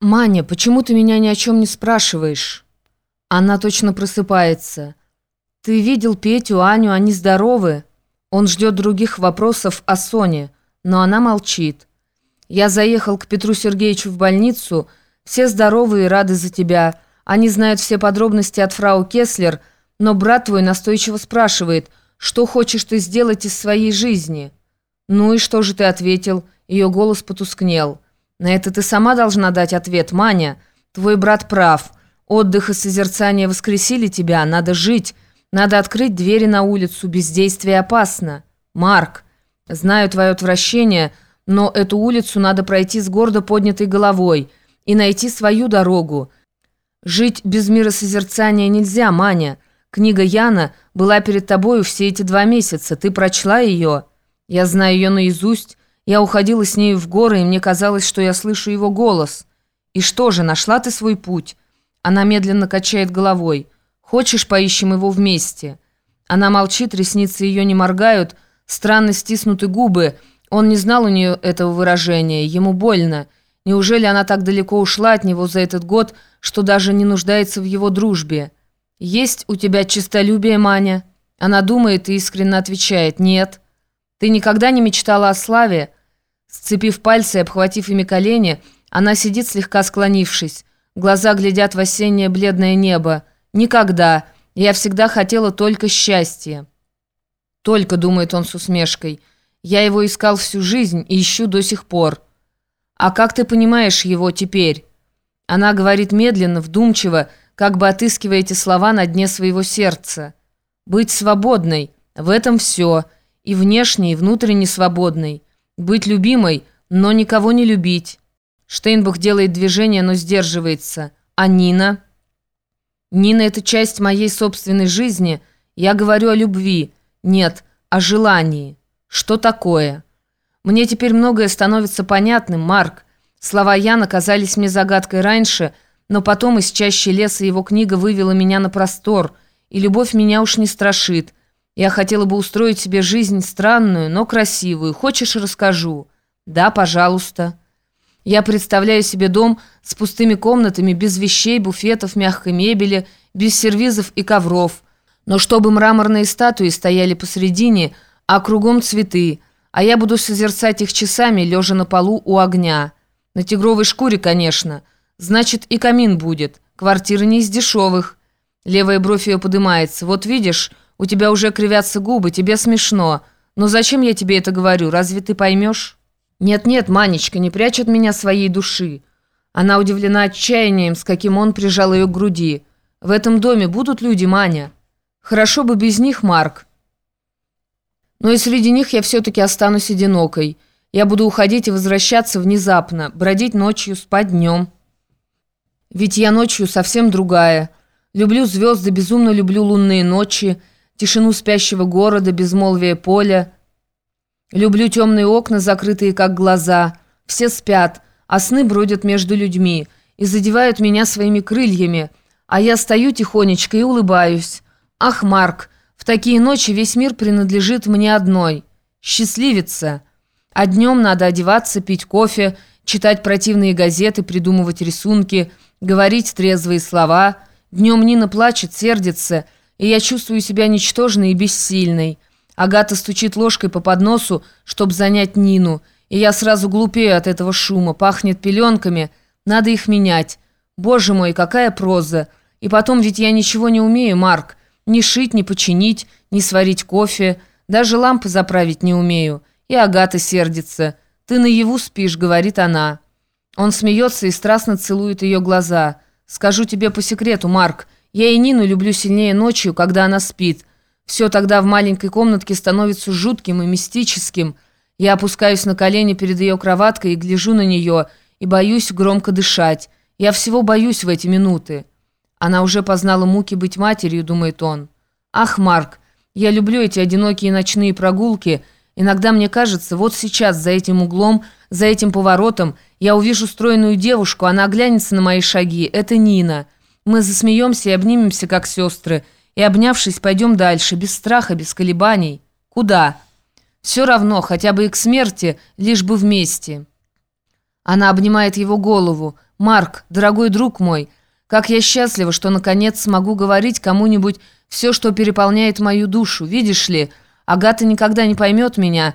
«Маня, почему ты меня ни о чем не спрашиваешь?» Она точно просыпается. «Ты видел Петю, Аню, они здоровы?» Он ждет других вопросов о Соне, но она молчит. «Я заехал к Петру Сергеевичу в больницу. Все здоровы и рады за тебя. Они знают все подробности от фрау Кеслер, но брат твой настойчиво спрашивает, что хочешь ты сделать из своей жизни?» «Ну и что же ты ответил?» Ее голос потускнел. На это ты сама должна дать ответ, Маня. Твой брат прав. Отдых и созерцание воскресили тебя, надо жить. Надо открыть двери на улицу, бездействие опасно. Марк, знаю твое отвращение, но эту улицу надо пройти с гордо поднятой головой и найти свою дорогу. Жить без миросозерцания нельзя, Маня. Книга Яна была перед тобою все эти два месяца. Ты прочла ее? Я знаю ее наизусть. Я уходила с нею в горы, и мне казалось, что я слышу его голос. И что же, нашла ты свой путь? Она медленно качает головой. Хочешь, поищем его вместе? Она молчит, ресницы ее не моргают, странно стиснуты губы. Он не знал у нее этого выражения, ему больно. Неужели она так далеко ушла от него за этот год, что даже не нуждается в его дружбе? «Есть у тебя честолюбие, Маня?» Она думает и искренне отвечает «Нет». «Ты никогда не мечтала о славе?» Сцепив пальцы и обхватив ими колени, она сидит слегка склонившись. Глаза глядят в осеннее бледное небо. «Никогда. Я всегда хотела только счастья». «Только», — думает он с усмешкой, — «я его искал всю жизнь и ищу до сих пор». «А как ты понимаешь его теперь?» Она говорит медленно, вдумчиво, как бы отыскивая эти слова на дне своего сердца. «Быть свободной. В этом все. И внешне, и внутренне свободной». Быть любимой, но никого не любить. Штейнбах делает движение, но сдерживается. А Нина? Нина – это часть моей собственной жизни. Я говорю о любви. Нет, о желании. Что такое? Мне теперь многое становится понятным, Марк. Слова Яна казались мне загадкой раньше, но потом из чащи леса его книга вывела меня на простор, и любовь меня уж не страшит – я хотела бы устроить себе жизнь странную, но красивую. Хочешь, расскажу?» «Да, пожалуйста». Я представляю себе дом с пустыми комнатами, без вещей, буфетов, мягкой мебели, без сервизов и ковров. Но чтобы мраморные статуи стояли посредине, а кругом цветы, а я буду созерцать их часами, лежа на полу у огня. На тигровой шкуре, конечно. Значит, и камин будет. Квартира не из дешевых. Левая бровь ее подымается. Вот видишь... У тебя уже кривятся губы, тебе смешно. Но зачем я тебе это говорю, разве ты поймешь? Нет-нет, Манечка, не прячет меня своей души. Она удивлена отчаянием, с каким он прижал ее к груди. В этом доме будут люди, Маня? Хорошо бы без них, Марк. Но и среди них я все-таки останусь одинокой. Я буду уходить и возвращаться внезапно, бродить ночью, спать днем. Ведь я ночью совсем другая. Люблю звезды, безумно люблю лунные ночи, тишину спящего города, безмолвие поля. Люблю темные окна, закрытые как глаза. Все спят, а сны бродят между людьми и задевают меня своими крыльями, а я стою тихонечко и улыбаюсь. Ах, Марк, в такие ночи весь мир принадлежит мне одной. Счастливица. А днем надо одеваться, пить кофе, читать противные газеты, придумывать рисунки, говорить трезвые слова. Днем Нина плачет, сердится – и я чувствую себя ничтожной и бессильной. Агата стучит ложкой по подносу, чтобы занять Нину, и я сразу глупею от этого шума, пахнет пеленками, надо их менять. Боже мой, какая проза! И потом ведь я ничего не умею, Марк, ни шить, ни починить, ни сварить кофе, даже лампы заправить не умею. И Агата сердится. «Ты наяву спишь», — говорит она. Он смеется и страстно целует ее глаза. «Скажу тебе по секрету, Марк, — я и Нину люблю сильнее ночью, когда она спит. Все тогда в маленькой комнатке становится жутким и мистическим. Я опускаюсь на колени перед ее кроваткой и гляжу на нее, и боюсь громко дышать. Я всего боюсь в эти минуты. Она уже познала муки быть матерью, думает он. Ах, Марк, я люблю эти одинокие ночные прогулки. Иногда мне кажется, вот сейчас за этим углом, за этим поворотом я увижу стройную девушку, она оглянется на мои шаги. Это Нина. Мы засмеемся и обнимемся, как сестры, и, обнявшись, пойдем дальше, без страха, без колебаний. Куда? Все равно, хотя бы и к смерти, лишь бы вместе. Она обнимает его голову. Марк, дорогой друг мой, как я счастлива, что наконец смогу говорить кому-нибудь все, что переполняет мою душу. Видишь ли, Агата никогда не поймет меня,